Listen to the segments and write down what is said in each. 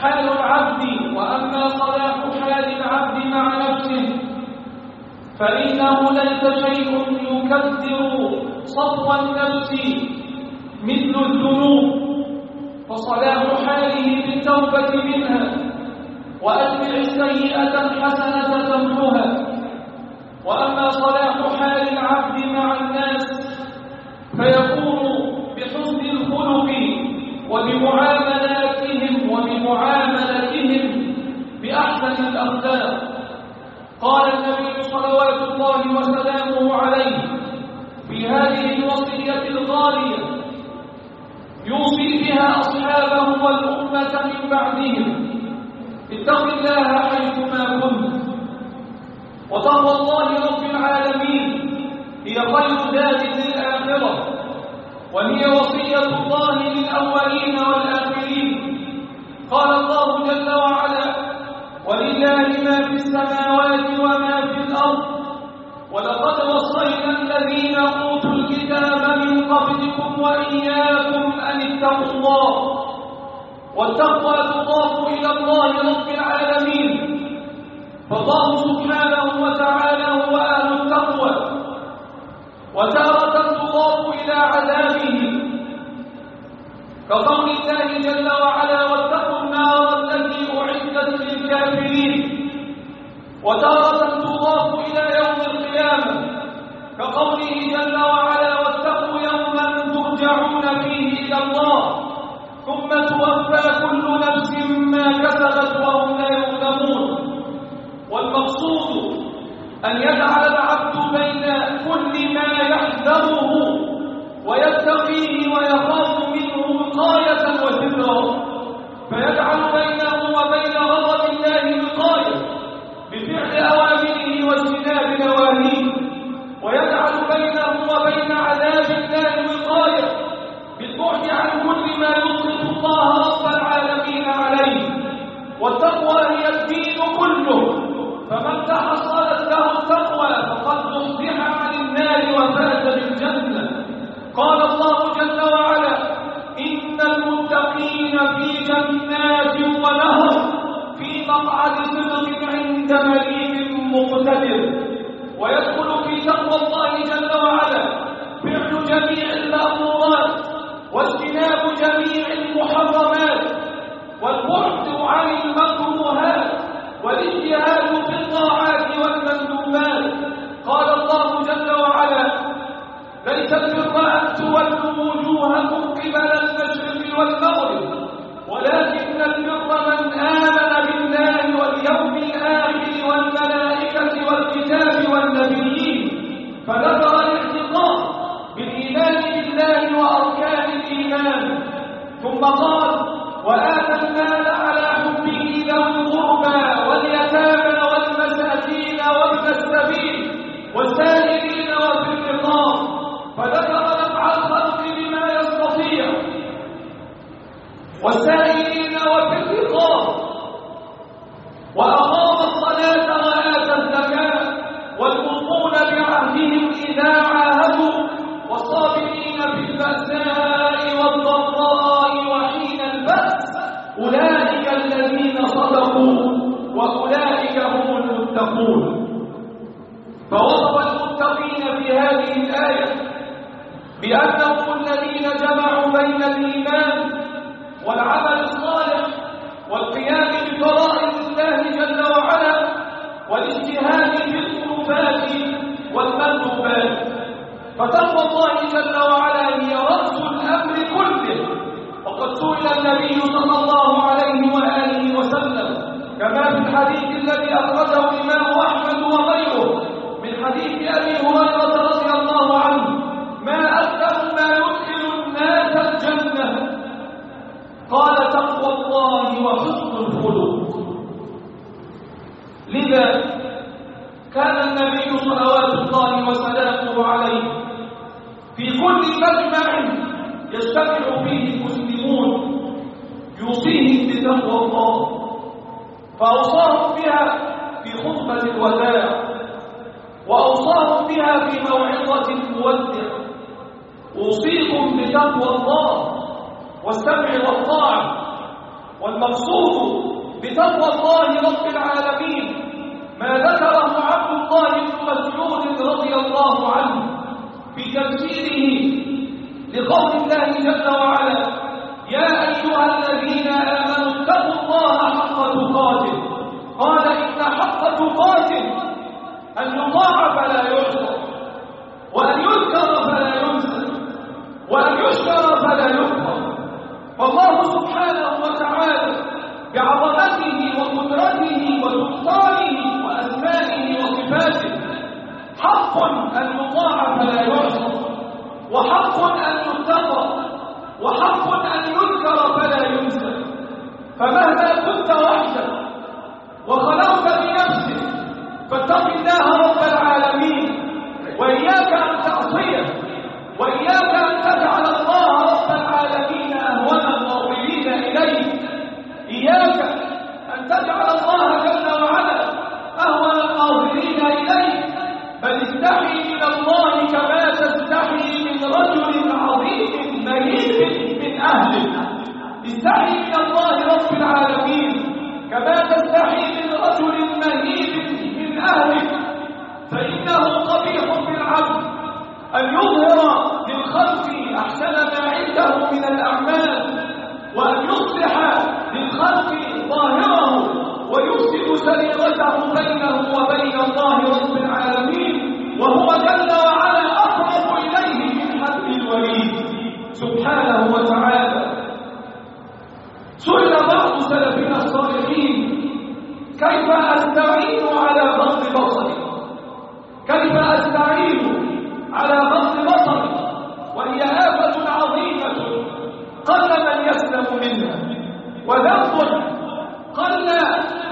حال العبد وأما صلاح حال العبد مع نفسه. فإنه ليس شيء يكدر صفو النفس مثل الذنوب فصلاح حاله بالتوبة منها وأتبع السيئة الحسنة تمحها وأما صلاح حال العبد مع الناس فيكون بحسن الخلق وبمعاملاتهم وبمعاملتهم بأحسن الأخلاق. قال النبي صلوات الله وسلامه عليه في هذه الوصية الغالية يوصي بها أصحابه والأمة من بعدهم اتق الله حيثما كنت. وتقوى الله رب العالمين هي خير ذات للآخرة وهي وصية الله للأولين. قال الله جل وعلا ولله ما في السماوات وما في الأرض ولقد وصينا الذين أوتوا الكتاب من قبلكم وإياكم أن اتقوا الله والتقوى تضاف إلى الله رب العالمين. فالله سبحانه وتعالى هو أهل التقوى وتارة تضاف إلى عذابه. كقول الله جل وعلا واتقوا النار التي أعدت للكافرين. وتارة تضاف إلى يوم القيامة. كقوله جل وعلا واتقوا يوما ترجعون فيه إلى الله. ثم توفى كل نفس ما كسبت وهم لا يظلمون. والمقصود أن يجعل العبد بين كل ما يحذره ويتقيه ويخاف منه وقاية وسترا فيجعل بينه وبين غضب الله وقاية بفعل أوامره واجتناب نواهيه. ويجعل بينه وبين عذاب الله وقاية بالبعد عن كل ما يطلق الله رب العالمين عليه. والتقوى هي الدين كله. فمن تحصلت له التقوى فقد نصلح عن النار وفاز بالجنة. قال الله جل وعلا إن المتقين في جنات ونهر في مقعد صدق عند مليك مقتدر. ويدخل في تقوى الله جل وعلا. فعل جميع المأمورات واجتناب جميع المحرمات. والبعد عن المكروهات والاجتهاد في الطاعات والمندوبات. قال الله جل وعلا ليس البر أن تولوا وجوهكم قبل والمغرب. ولكن البر من آمن بالله واليوم الآخر والملائكة والكتاب والنبيين فذكر الاعتقاد بالإيمان بالله وأركان الإيمان. ثم قال وآتى المال على حبه ذوي القربى واليتامى والمساكين وابن السبيل والسائلين والسائلين وفي الرقاب. وأقام الصلاة وآتى الزكاة. والموفون بعهدهم إذا عاهدوا. والصابرين في البأساء والضراء وحين البأس. أولئك الذين صدقوا وأولئك هم المتقون. فوصف المتقين في هذه الآية بأنهم الذين جمعوا بين الإيمان والعمل الصالح والقيام بفرائض الله جل وعلا والاجتهاد في القربات والمندوبات فتقوى الله جل وعلا هي رأس الأمر كله. وقد سئل النبي صلى الله عليه وآله وسلم كما في الحديث الذي أخرجه الإمام أحمد وغيره من حديث أبي هريرة قال تقوى الله وحسن الخلق. لذا كان النبي صلوات الله وسلامه عليه في كل مجمع يجتمع فيه المسلمون يوصيهم بتقوى الله. فأوصاهم بها في خطبة الوداع وأوصاهم بها في موعظة المودع. أوصيكم بتقوى الله. والسمع والطاعة والمقصود بتقوى الله رب العالمين ما ذكره عبد الله بن مسعود رضي الله عنه في تفسيره لقول الله جل وعلا يا أيها الذين آمنوا اتقوا الله حق تقاته. قال إن حق تقاته أن يطاع فلا يعصى وأن يذكر فلا ينسى وأن يشكر فلا يكفر. فالله سبحانه وتعالى بعظمته وقدرته وسلطانه وأسمائه وصفاته. حق أن يطاع فلا يعصى وحق أن يتقى وحق أن يذكر فلا ينسى. فمهما كنت وحدك وخلوت بنفسك فاتق الله رب العالمين وإياك أن تعصيه وإياك أن تجعل الله رب العالمين أهون الناظرين إليه إياك أن تجعل الله جل وعلا أهون الناظرين إليه بل استحي من الله كما تستحي من رجل عظيم مهيب من أهله استحي من الله رب العالمين كما تستحي من رجل مهيب من أهلك. فإنه قبيح بالعبد أن يظهر للخلق أحسن ما عنده من الأعمال وأن يصلح للخلق ظاهره ويفسد سريرته بينه وبين الله رب العالمين وهو جل وعلا أقرب إليه من حبل الوريد سبحانه وتعالى سئل بعض سلفنا الصالحين كيف أستعين على غض بصري كيف أستعين على غض بصري وهي آفة عظيمة قل من يسلم منها وذنب قل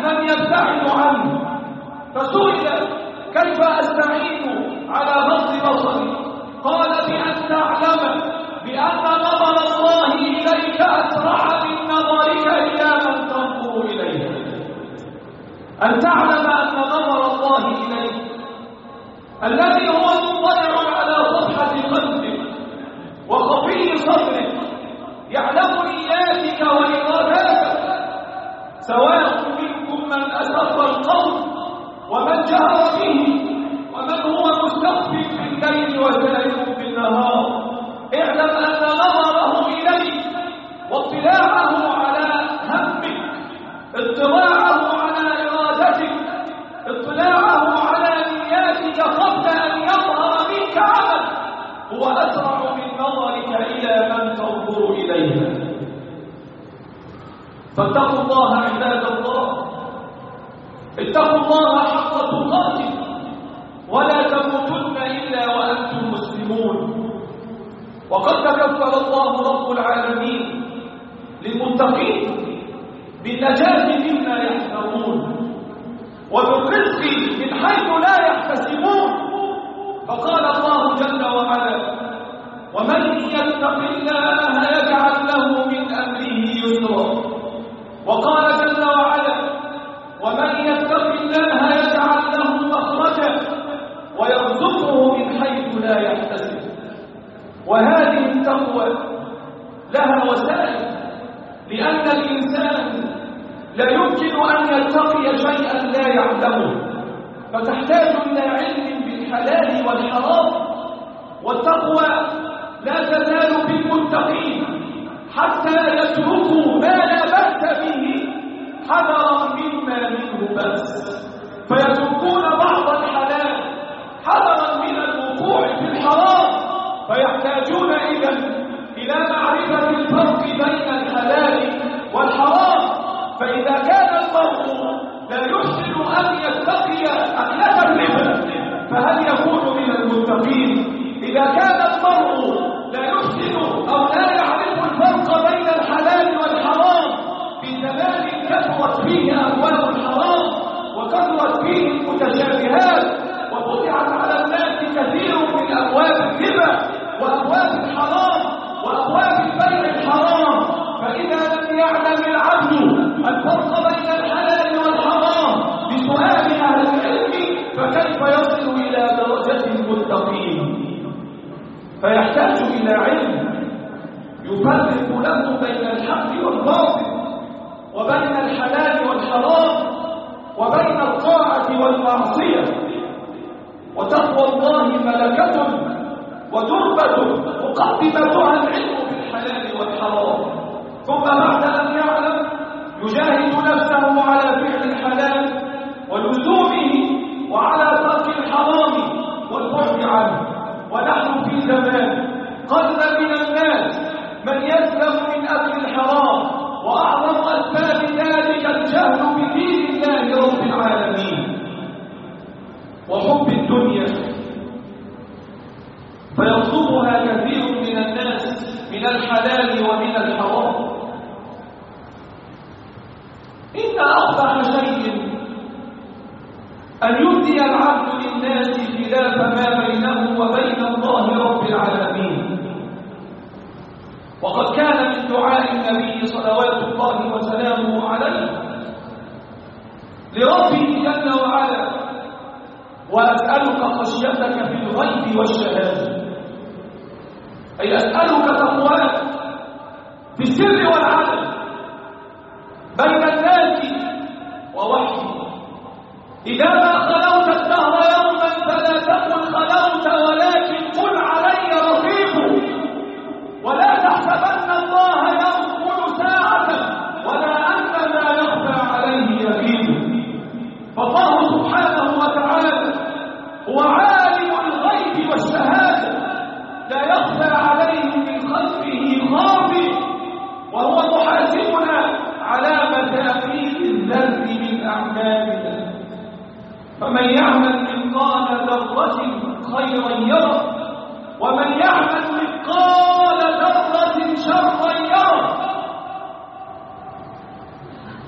من يبتعد عنه فسئل كيف أستعين على غض بصري قال بأن تعلم بأن نظر الله إليك أسرع من نظرك إلى من تنظر إليه أن تعلم أن نظر الله إليك الذي هو مطلع على أن تنظروا إليها فاتقوا الله عباد الله اتقوا الله حق تقاته ولا تموتن إلا وأنتم مسلمون تكفل الله رب العالمين للمتقين بالنجاة مما يحذرون وبالرزق من حيث لا يحتسبون. فقال الله جل وعلا ومن يتق الله يجعل له من أمره يسرا وقال جل وعلا ومن يتق الله يجعل له مخرجا ويرزقه من حيث لا يحتسب وهذه التقوى لها وسائل لأن الإنسان لا يمكن أن يتقي شيئا لا يعلمه فتحتاج إلى علم بالحلال والحرام والتقوى لا تزال بالمتقين حتى يتركوا ما لا بأس به حذرا مما منه بأس. فيتركون بعض الحلال حذرا من الوقوع في الحرام فيحتاجون إذا إلى معرفة المتقين إذا كان المرء لا يحسن أو لا يعرف الفرق بين الحلال والحرام في زمان كثرت فيه أبواب الحرام وكثرت فيه المتشابهات وفتحت على الناس كثير من أبواب الربا وأبواب الحرام وأبواب البيع الحرام. فإذا لم يعلم العبد الفرق بين الحلال والحرام بسؤال أهل العلم فكيف يصل المتقين. فيحتاج إلى علم يفرق له بين الحق والباطل وبين الحلال والحرام وبين الطاعة والمعصية. وتقوى الله ملكة وتربة مقدمتها العلم بالحلال والحرام. ثم بعد أن يعلم يجاهد نفسه على فعل الحلال ولزومه وعلى والبعد عنه ونحن في زمان. قل من الناس من يسلم من أكل الحرام وأعظم أسباب ذلك الجهل بدين الله رب العالمين. وحب الدنيا فيطلبها كثير من الناس من الحلال ومن الحرام. إن أقبح شيء أن يبدي العبد للناس خلاف ما بينه وبين الله رب العالمين. وقد كان من دعاء النبي صلوات الله وسلامه عليه لربه جل وعلا وأسألك خشيتك في الغيب والشهادة. أي أسألك تقواك في السر والعدل بين الناس ووحي إذا ما خلوت الدهر يوما فلا تقل خلوت ولكن قل علي رقيب ولا تحسبن الله يغفل ساعة ولا أن ما يخفى عليه يغيب فالله سبحانه وتعالى هو عالم الغيب والشهادة لا يخفى عليه من خلقه خافي وهو محاسبنا على مدافيد الذنب من أعمالنا فمن يعمل مثقال ذرة خيرا يره ومن يعمل مثقال ذرة شرا يره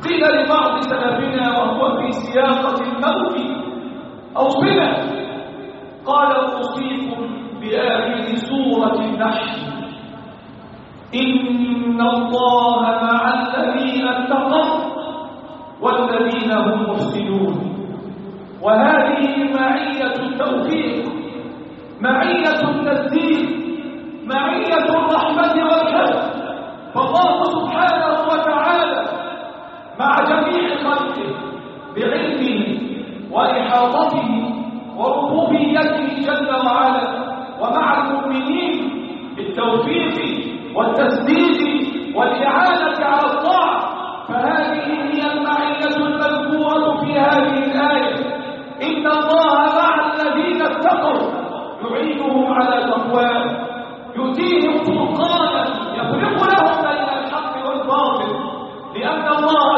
قيل لبعض سلفنا وهو في سياقة الموت أوصنا قال أوصيكم بآخر سورة النحل إن الله مع الذين اتقوا والذين هم محسنون وهذه معية التوفيق معية التسديد معية الرحمة والحفظ فالله سبحانه وتعالى مع جميع خلقه بعلمه وإحاطته وربوبيته جل وعلا ومع المؤمنين بالتوفيق والتسديد والإعانة على الطاعة فهذه هي المعية المذكورة في هذه الآية. إن الله مع الذين اتقوا يعينهم على تقوى يؤتيهم سلطانا يخلق لهم بين الحق والباطل لأن الله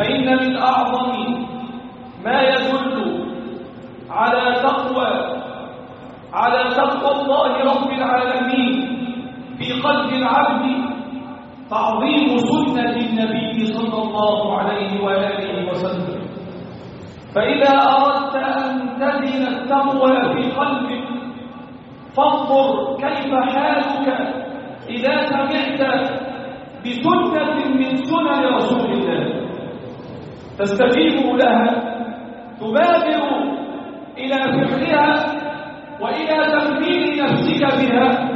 فإن من أعظم ما يدل على تقوى على تقوى الله رب العالمين في قلب العبد تعظيم سنة النبي صلى الله عليه وآله وسلم. فإذا أردت أن تزن التقوى في قلبك فانظر كيف حالك إذا سمعت بسنة من سنن رسول الله. تستجيب لها تبادر إلى فعلها وإلى تمثيل نفسك بها.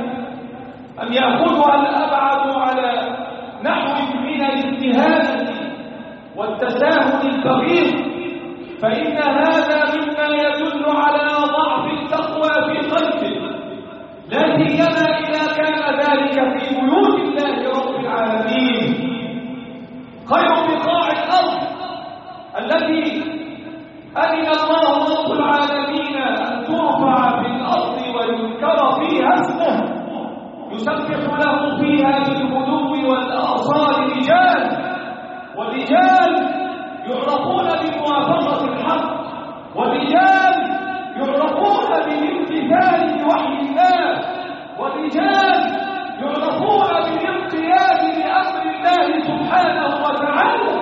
أم يأخذها الأبعد على نحو من الاجتهاد والتساهل البغيض فإن هذا مما يدل على ضعف التقوى في قلبك لا سيما إذا كان ذلك في بيوت الله رب العالمين. خير بقاع الأرض التي أذن الله رب العالمين أن ترفع في الأرض ويذكر فيها اسمه. يسبح له فيها بالغدو والآصال رجال. والرجال يعرفون بموافقة الحق. والرجال يعرفون بالامتثال بوحي الله. والرجال يعرفون بالانقياد لأمر الله سبحانه وتعالى.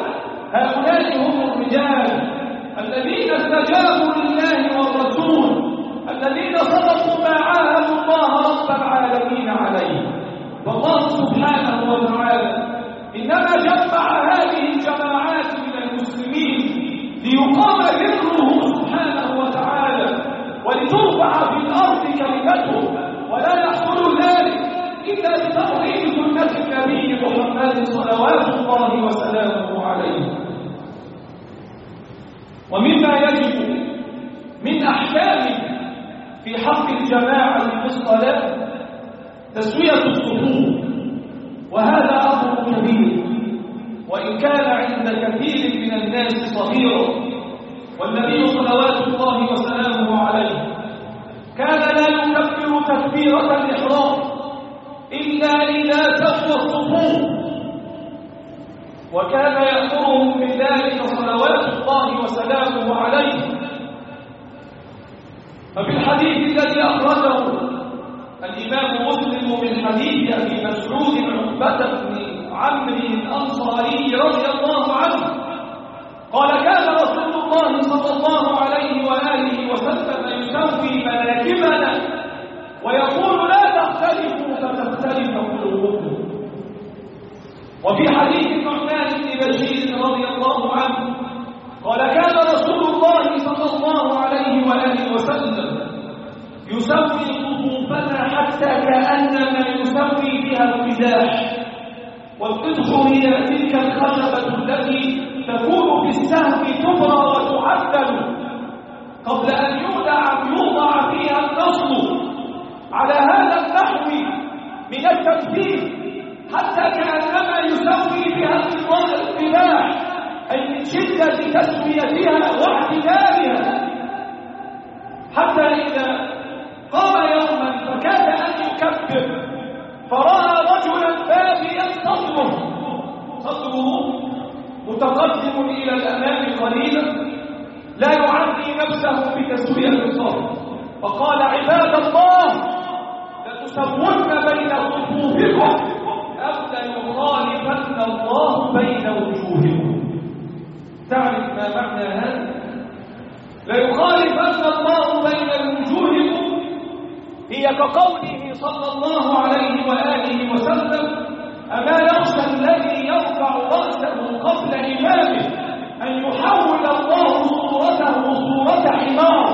هؤلاء هم الرجال. استجابوا لله والرسول الذين صدقوا ما عاهدوا الله رب العالمين عليه. والله سبحانه وتعالى إنما جمع هذه الجماعات من المسلمين ليقام ذكره سبحانه وتعالى ولترفع في الأرض كلمته. ولا يحصل ذلك إلا بتطهير سنة النبي محمد صلوات الله وسلامه عليه. ومما يجب من أحكام في حق الجماعة في الصلاة تسوية الصفوف. وهذا أمر كبير. وإن كان عند كثير من الناس صغيرا والنبي صلوات الله وسلامه عليه كان لا يكبر تكبيرة الإحرام إلا إذا سوى الصفوف. وكان يأمرهم بذلك صلوات الله وسلامه عليه. ففي الحديث الذي أخرجه الإمام مسلم من حديث أبي مسعود عقبة بن عمرو الأنصاري رضي الله عنه قال كان رسول الله صلى الله عليه وآله وسلم يسوي مناكبنا ويقول لا تختلفوا فتختلف قلوبكم. وفي حديث بشير رضي الله عنه قال كان رسول الله صلى الله عليه وآله وسلم يسوي صفوفنا حتى كأنما يسوي بها القداح والقدح هي تلك الخشبة التي تكون في السهم تبرى وتعدل قبل أن يودع يوضع فيها النصل على هذا النحو من التمثيل حتى كأنما يسوي بها القداح أي من شدة تسويتها واعتدالها. حتى إذا قام يوما فكاد أن يكبر فرأى رجلا باديا صدره. صدره متقدم إلى الأمام قليلا لا يعني نفسه بتسوية الصدر فقال عباد الله لتسون بين صفوفكم. أو ليخالفن الله بين وجوهكم. تعرف ما معنى هذا؟ ليخالفن الله بين وجوهكم. هي كقوله صلى الله عليه وآله وسلم أما يخشى الذي يرفع رأسه قبل إمامه أن يحول الله صورته صورة حمار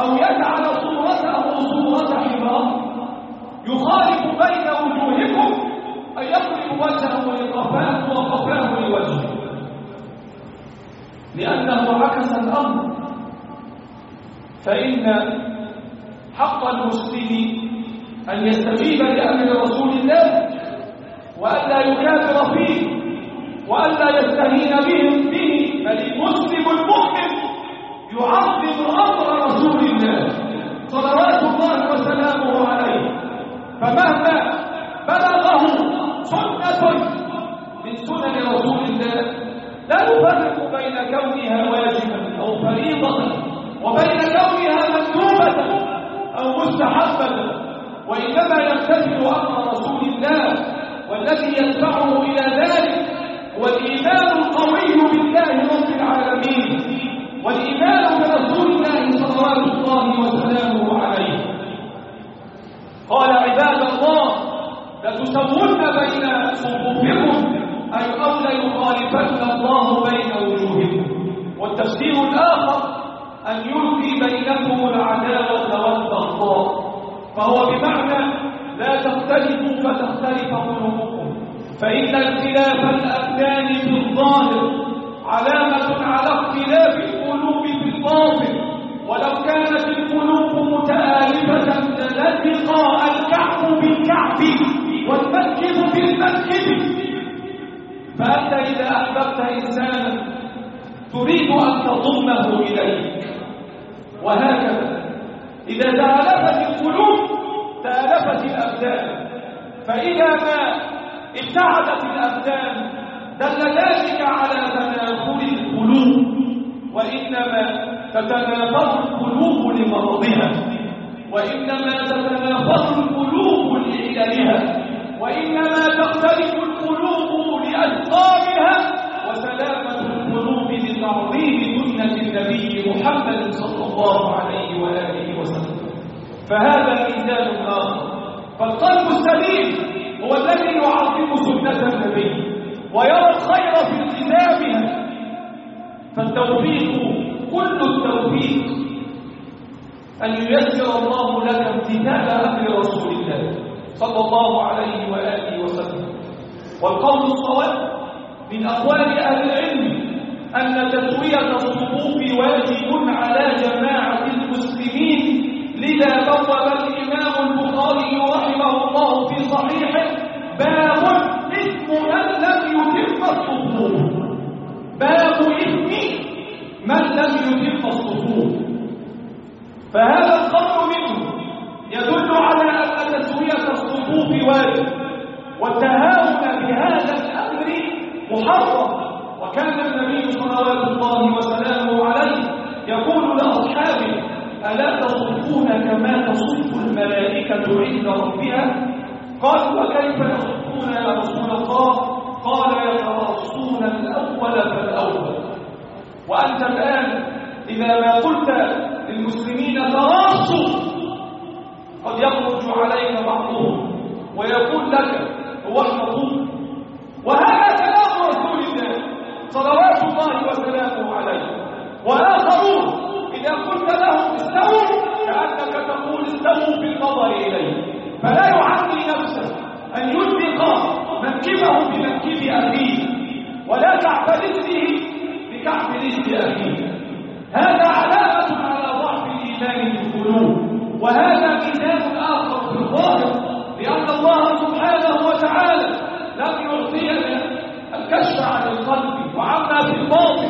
أو يجعل صورته صورة حمار؟ يخالف بين وجوهكم أن يضرب وجهه لقفاه وقفاه لوجهه. لأنه عكس الأمر. فإن حق المسلم أن يستجيب لأمر رسول الله وألا يكافر فيه وألا يستهين بهم به بل المسلم المؤمن يعظم أمر رسول الله صلوات الله وسلامه عليه. فمهما بلغه سنة من سنن رسول الله. لا نفرق بين كونها واجبا أو فريضة وبين كونها مندوبة أو مستحبة وإنما يمتثل أمر رسول الله والذي يدفعه إلى ذلك هو الإيمان القوي بالله رب العالمين والإيمان برسول الله صلوات الله وسلامه عليه. قال عباد الله لتسون بين صفوفكم أي أو ليخالفن الله بين وجوهكم. والتفسير الآخر أن يلقي بينكم العداوة والبغضاء فهو بمعنى لا تختلفوا فتختلف قلوبكم. فإن اختلاف الأبدان في الظاهر علامة على اختلاف القلوب في الباطن. ولو كانت القلوب متآلفة للتقى الكعب بالكعب. والمسجد بالمسجد فأنت إذا أحببت إنسانا تريد أن تضمه إليك. وهكذا. إذا تآلفت القلوب تآلفت الأبدان. فإذا ما ابتعدت الأبدان دل ذلك على تنافر القلوب. وإنما تتنافر القلوب لمرضها. وإنما تتنافر القلوب لعللها وإنما تختلف القلوب لأسقامها وسلامة القلوب لتعظيم سنة النبي محمد صلى الله عليه وآله وسلم. فهذا ميزان آخر. فالقلب السليم هو الذي يعظم سنة النبي ويرى الخير في التزامها فالتوفيق كل التوفيق أن ييسر الله لك امتثال أمر رسول الله. صلى الله عليه وآله وسلم. والقول الصواب من أقوال أهل العلم أن تسوية الصفوف واجب على جماعة المسلمين لذا بوب الإمام البخاري رحمه الله في صحيحه باب اسم من لم يتم الصفوف. باب اسم من لم يتم الصفوف. فهذا القول منه يدل على أن تسوية الصفوف واجب والتهاون بهذا الأمر محرم. وكان النبي صلوات الله وسلامه عليه يقول لأصحابه ألا تصفون كما تصف الملائكة عند ربها؟ قالوا وكيف يصفون يا رسول الله؟ قال يترصون الأول فالأول. وأنت الآن إذا ما قلت للمسلمين تراصوا قد يخرج عليك بعضهم. يلزم بالنظر إليه. فلا يعمي نفسه أن يدرك منكبه بمنكب أخيه ولا كعب رجله بكعب رجل أخيه. هذا علامة على ضعف الإيمان بالقلوب وهذا ميزان آخر في الظاهر لأن الله سبحانه وتعالى لم يعطينا الكشف عن القلب وعما في الباطن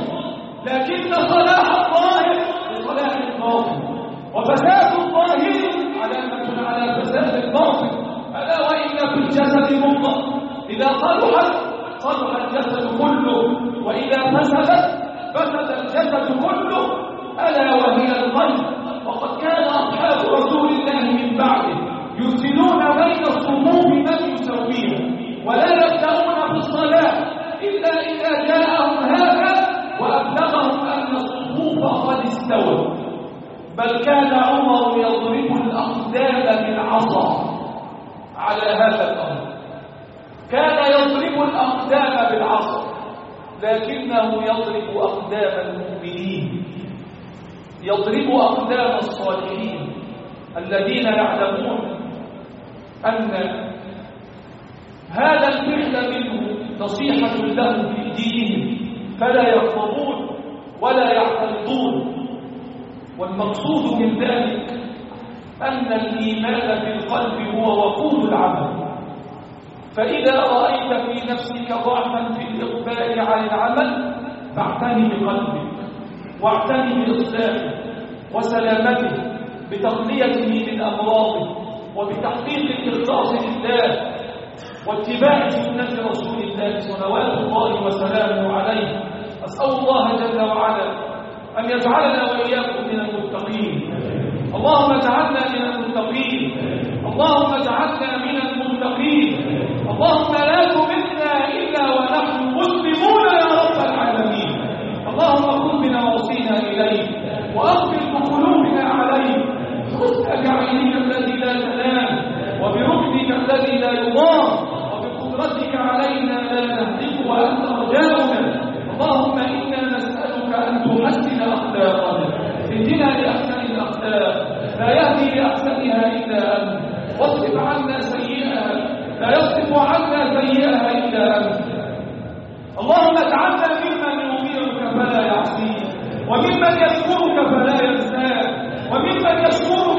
لكن صلاح الظاهر لصلاح الباطن. وفساد الموقف. ألا وإن في الجسد مضغة إذا صلحت صلح الجسد كله. وإذا فسدت فسد الجسد كله. ألا وهي القلب. وقد كان أصحاب رسول يضرب أقدام الصالحين الذين يعلمون أن هذا الفعل منه نصيحة لهم في دينهم فلا يغضبون ولا يعترضون. والمقصود من ذلك أن الإيمان في القلب هو وقود العمل. فإذا رأيت في نفسك ضعفا في الإقبال على العمل فاعتني بقلبك واعتني بإصلاحه وسلامته بتقليته من أمراضه وبتحقيق الإخلاص لله واتباع سنة رسول الله صلوات الله وسلامه عليه. أسأل الله جل وعلا أن يجعلنا وإياكم من المتقين. اللهم اجعلنا من المتقين. اللهم اجعلنا من المتقين. اللهم لا تمتنا إلا ونحن مسلمون يا رب العالمين. اللهم خذ إليك وأقبل بقلوبنا عليك الذي لا تنام الذي لا يضام وبقدرتك علينا لا نهلك وأنت رجاؤنا. اللهم إنا نسألك أن تحسن أخلاقنا اهدنا لأحسن الأخلاق لا يهدي لأحسنها إلا أنت. واصرف عنا سيئها لا يصرف عنا سيئها إلا أنت. اللهم اجعلنا ممن يطيعك فلا يعصيك وممن يذكرك فلا ينساك وممن يشكرك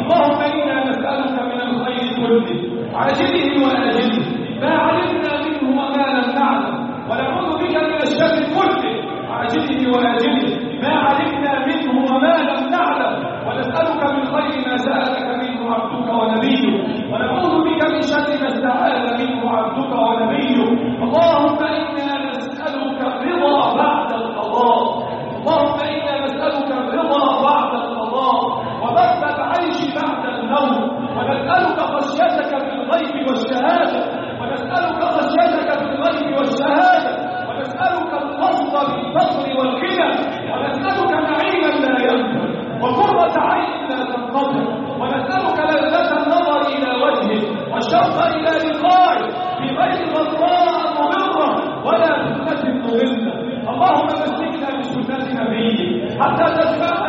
اللهم إنا نسألك من الخير كله. عاجله وآجله ما علمنا منه وما لم نعلم ونعوذ بك من الشر كله عاجله وآجله ما علمنا منه وما لم نعلم ونسألك من خير ما سألك منه عبدك ونبيك ونعوذ بك من شر ما استعاذ منه عبدك ونبيك اللهم إنا نسألك الرضا بعد القضاء اللهم إنا نسألك الرضا بعد القضاء وبرد العيش بعد الموت ونسألك خشيتك في الغيب والشهادة ونسألك خشيتك في الغيب والشهادة ونسألك الفضل بالفضل والغنى ونسألك نعيما لا ينفد وقرة عين لا تنقطع ونسألك لذة النظر إلى وجهك والشوق لقائك في غير ضراء ولا فتنة مضلة اللهم مسكنا بسنة نبيك حتى تجمعنا